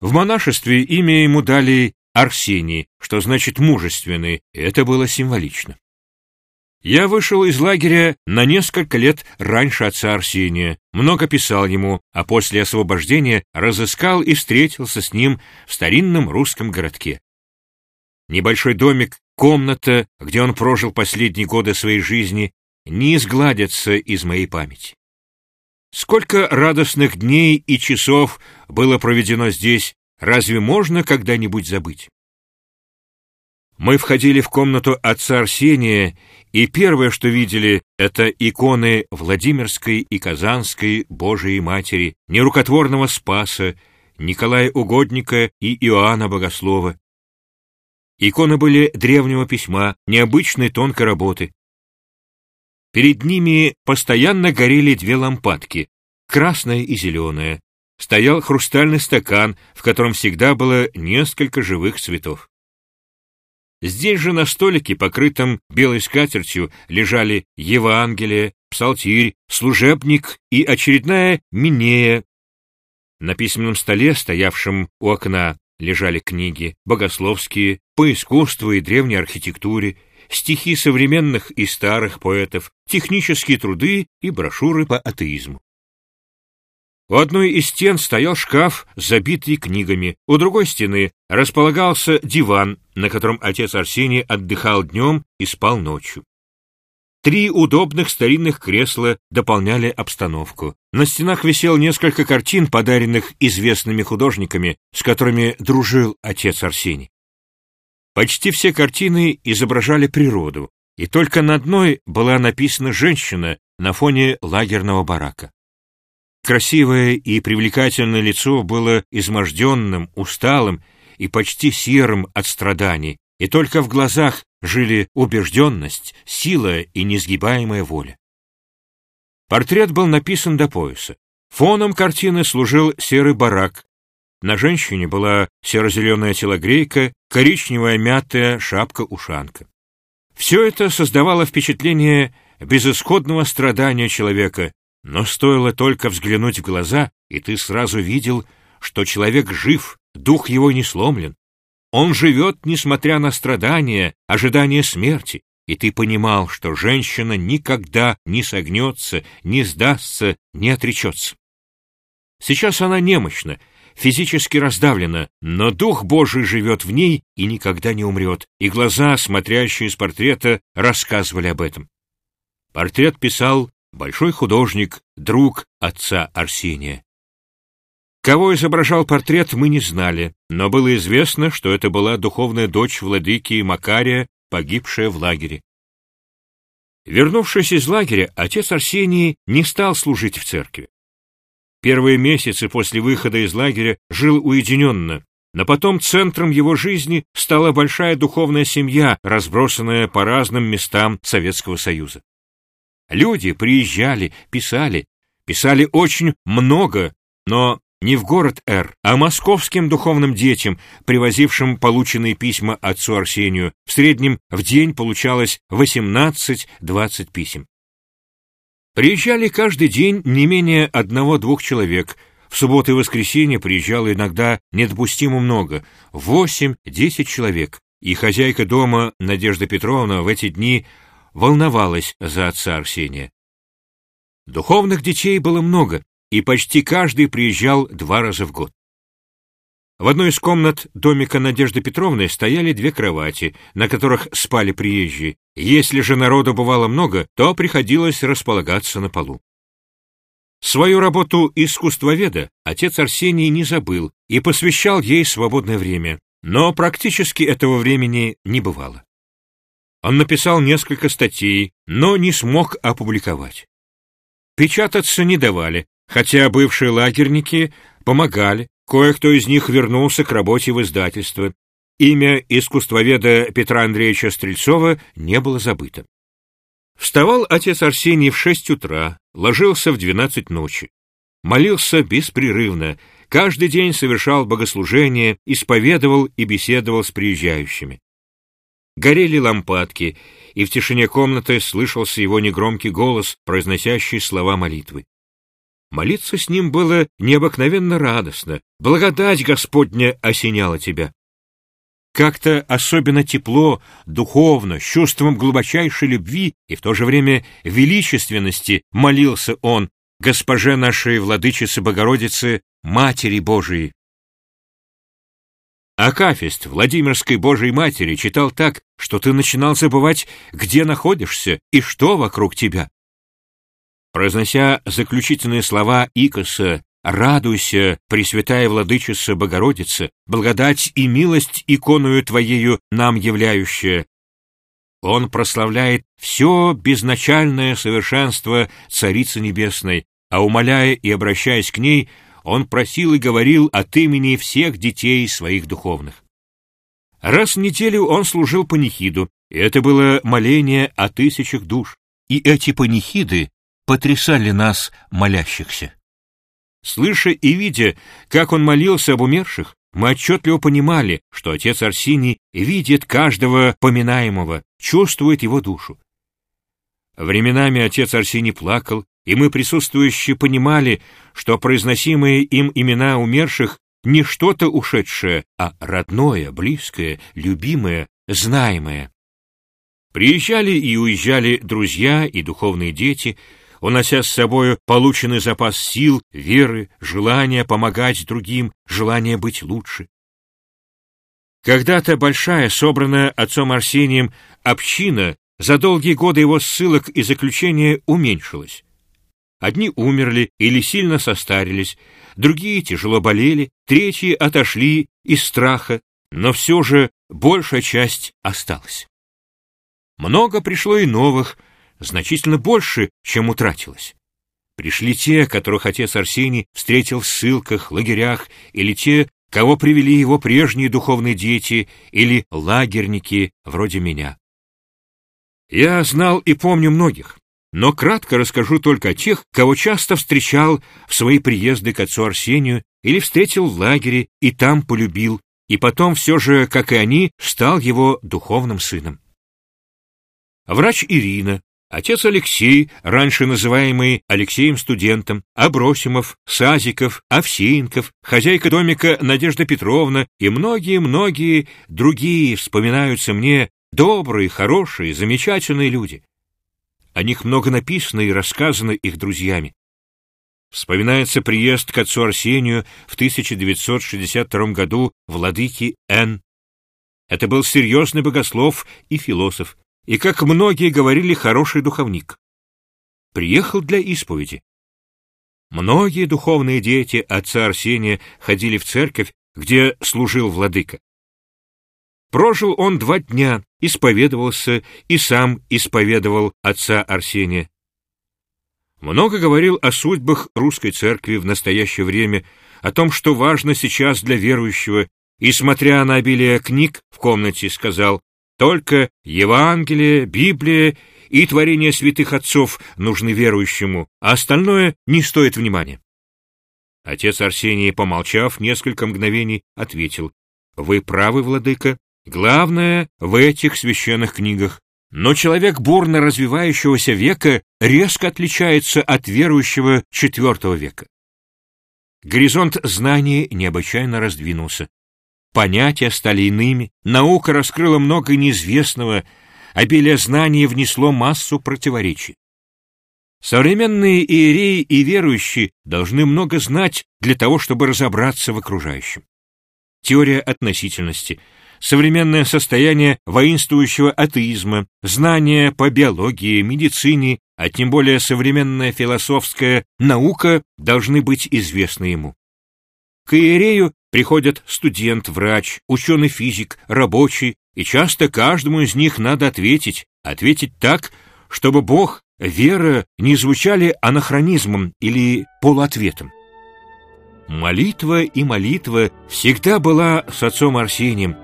В монашестве имя ему дали Арсений, что значит мужественный, и это было символично. Я вышел из лагеря на несколько лет раньше отца Арсения, много писал ему, а после освобождения разыскал и встретился с ним в старинном русском городке. Небольшой домик, комната, где он прожил последние годы своей жизни, не изгладятся из моей памяти. Сколько радостных дней и часов было проведено здесь, разве можно когда-нибудь забыть? Мы входили в комнату отца Арсения, и первое, что видели, это иконы Владимирской и Казанской Божией Матери, нерукотворного Спаса, Николая Угодника и Иоанна Богослова. Иконы были древнего письма, необычной тонкой работы. Перед ними постоянно горели две лампадки, красная и зеленая. Стоял хрустальный стакан, в котором всегда было несколько живых цветов. Здесь же на столике, покрытом белой скатертью, лежали Евангелие, Псалтирь, Служебник и очередная Минея. На письменном столе, стоявшем у окна, лежали книги, богословские, по искусству и древней архитектуре, стихи современных и старых поэтов, технические труды и брошюры по атеизму. У одной из стен стоял шкаф, забитый книгами. У другой стены располагался диван, на котором отец Арсений отдыхал днем и спал ночью. Три удобных старинных кресла дополняли обстановку. На стенах висел несколько картин, подаренных известными художниками, с которыми дружил отец Арсений. Почти все картины изображали природу, и только на одной была написана женщина на фоне лагерного барака. Красивое и привлекательное лицо было изможденным, усталым и почти серым от страданий, и только в глазах жили убежденность, сила и несгибаемая воля. Портрет был написан до пояса. Фоном картины служил серый барак. На женщине была серо-зеленая телогрейка, коричневая мятая шапка-ушанка. Все это создавало впечатление безысходного страдания человека, но стоило только взглянуть в глаза, и ты сразу видел, что человек жив, дух его не сломлен. Он живет, несмотря на страдания, ожидание смерти, и ты понимал, что женщина никогда не согнется, не сдастся, не отречется. Сейчас она немощна, физически раздавлена, но Дух Божий живет в ней и никогда не умрет, и глаза, смотрящие из портрета, рассказывали об этом. Портрет писал большой художник, друг отца Арсения. Кого изображал портрет, мы не знали, но было известно, что это была духовная дочь владыки Макария, погибшая в лагере. Вернувшись из лагеря, отец Арсений не стал служить в церкви. Первые месяцы после выхода из лагеря жил уединенно, но потом центром его жизни стала большая духовная семья, разбросанная по разным местам Советского Союза. Люди приезжали, писали, писали очень много, но не в город Р, а московским духовным детям, привозившим полученные письма отцу Арсению. В среднем в день получалось 18-20 писем. Приезжали каждый день не менее одного-двух человек. В субботу и воскресенье приезжало иногда недопустимо много, 8-10 человек. И хозяйка дома Надежда Петровна в эти дни волновалась за отца Арсения. Духовных детей было много, и почти каждый приезжал два раза в год. В одной из комнат домика Надежды Петровны стояли две кровати, на которых спали приезжие. Если же народу бывало много, то приходилось располагаться на полу. Свою работу искусствоведа отец Арсений не забыл и посвящал ей свободное время, но практически этого времени не бывало. Он написал несколько статей, но не смог опубликовать. Печататься не давали, хотя бывшие лагерники помогали, кое-кто из них вернулся к работе в издательство. Имя искусствоведа Петра Андреевича Стрельцова не было забыто. Вставал отец Арсений в шесть утра, ложился в двенадцать ночи. Молился беспрерывно, каждый день совершал богослужение, исповедовал и беседовал с приезжающими. Горели лампадки, и в тишине комнаты слышался его негромкий голос, произносящий слова молитвы. Молиться с ним было необыкновенно радостно. Благодать Господня осеняла тебя. Как-то особенно тепло, духовно, с чувством глубочайшей любви и в то же время величественности молился он госпоже нашей владычице Богородицы, Матери Божией. Акафист Владимирской Божией Матери читал так, что ты начинал забывать, где находишься и что вокруг тебя. Произнося заключительные слова Икоса Радуйся, Пресвятая Владычица Богородица, благодать и милость иконою Твоею нам являющая. Он прославляет все безначальное совершенство Царицы Небесной, а умоляя и обращаясь к ней, он просил и говорил от имени всех детей своих духовных. Раз в неделю он служил панихиду, и это было моление о тысячах душ, и эти панихиды потрясали нас, молящихся. Слыша и видя, как он молился об умерших, мы отчетливо понимали, что отец Арсений видит каждого поминаемого, чувствует его душу. Временами отец Арсений плакал, и мы, присутствующие, понимали, что произносимые им имена умерших не что-то ушедшее, а родное, близкое, любимое, знаемое. Приезжали и уезжали друзья и духовные дети — унося с собою полученный запас сил, веры, желания помогать другим, желание быть лучше. Когда-то большая, собранная отцом Арсением, община за долгие годы его ссылок и заключения уменьшилась. Одни умерли или сильно состарились, другие тяжело болели, третьи отошли из страха, но все же большая часть осталась. Много пришло и новых, значительно больше, чем утратилось. Пришли те, которых отец Арсений встретил в ссылках, лагерях, или те, кого привели его прежние духовные дети или лагерники, вроде меня. Я знал и помню многих, но кратко расскажу только о тех, кого часто встречал в свои приезды к отцу Арсению или встретил в лагере и там полюбил, и потом все же, как и они, стал его духовным сыном. Врач Ирина, Отец Алексей, раньше называемый Алексеем-студентом, Абросимов, Сазиков, Овсеенков, хозяйка домика Надежда Петровна и многие-многие другие вспоминаются мне добрые, хорошие, замечательные люди. О них много написано и рассказано их друзьями. Вспоминается приезд к отцу Арсению в 1962 году владыки Н. Это был серьезный богослов и философ, и, как многие говорили, хороший духовник. Приехал для исповеди. Многие духовные дети отца Арсения ходили в церковь, где служил владыка. Прожил он два дня, исповедовался и сам исповедовал отца Арсения. Много говорил о судьбах русской церкви в настоящее время, о том, что важно сейчас для верующего, и, смотря на обилие книг в комнате, сказал, только Евангелие, Библия и творения святых отцов нужны верующему, а остальное не стоит внимания. Отец Арсений, помолчав несколько мгновений, ответил, «Вы правы, владыка, главное в этих священных книгах. Но человек бурно развивающегося века резко отличается от верующего IV века. Горизонт знаний необычайно раздвинулся. Понятия стали иными, наука раскрыла много неизвестного, обилие знаний внесло массу противоречий. Современные иереи и верующие должны много знать для того, чтобы разобраться в окружающем. Теория относительности, современное состояние воинствующего атеизма, знания по биологии, медицине, а тем более современная философская наука должны быть известны ему. К иерею приходят студент, врач, ученый-физик, рабочий, и часто каждому из них надо ответить, ответить так, чтобы Бог, вера не звучали анахронизмом или полуответом. Молитва и молитва всегда была с отцом Арсением.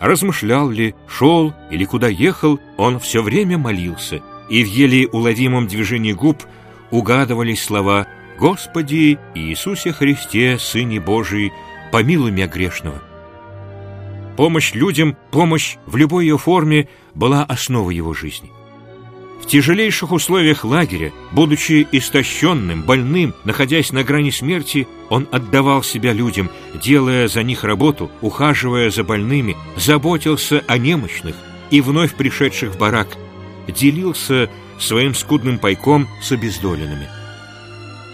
Размышлял ли, шел или куда ехал, он все время молился, и в еле уловимом движении губ угадывались слова «Господи Иисусе Христе, Сыне Божий, помилуй меня грешного». Помощь людям, помощь в любой ее форме была основой его жизни. В тяжелейших условиях лагеря, будучи истощенным, больным, находясь на грани смерти, он отдавал себя людям, делая за них работу, ухаживая за больными, заботился о немощных и вновь пришедших в барак, делился своим скудным пайком с обездоленными.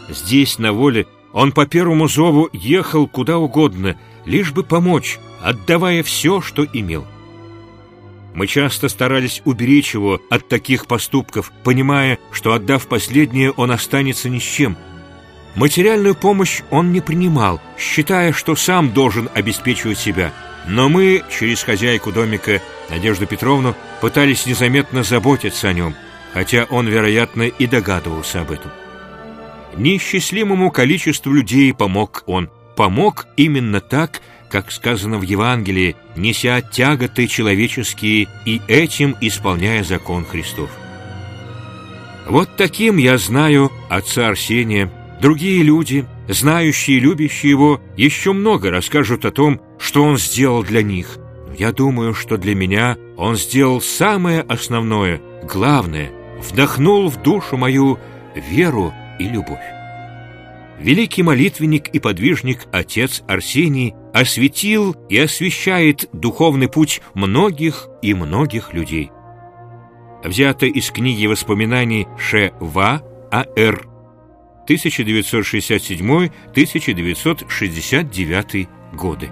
Здесь, на воле, он по первому зову ехал куда угодно, лишь бы помочь, отдавая все, что имел. Мы часто старались уберечь его от таких поступков, понимая, что, отдав последнее, он останется ни с чем. Материальную помощь он не принимал, считая, что сам должен обеспечивать себя. Но мы, через хозяйку домика Надежду Петровну, пытались незаметно заботиться о нем, хотя он, вероятно, и догадывался об этом. Неисчислимому количеству людей помог он. Помог именно так, как сказано в Евангелии, неся тяготы человеческие и этим исполняя закон Христов. Вот таким я знаю отца Арсения. Другие люди, знающие и любящие его, еще много расскажут о том, что он сделал для них. Но я думаю, что для меня он сделал самое основное, главное, вдохнул в душу мою веру и любовь великий молитвенник и подвижник отец Арсений осветил и освещает духовный путь многих и многих людей. Взято из книги воспоминаний Ш. В. А.Р. 1967-1969 годы.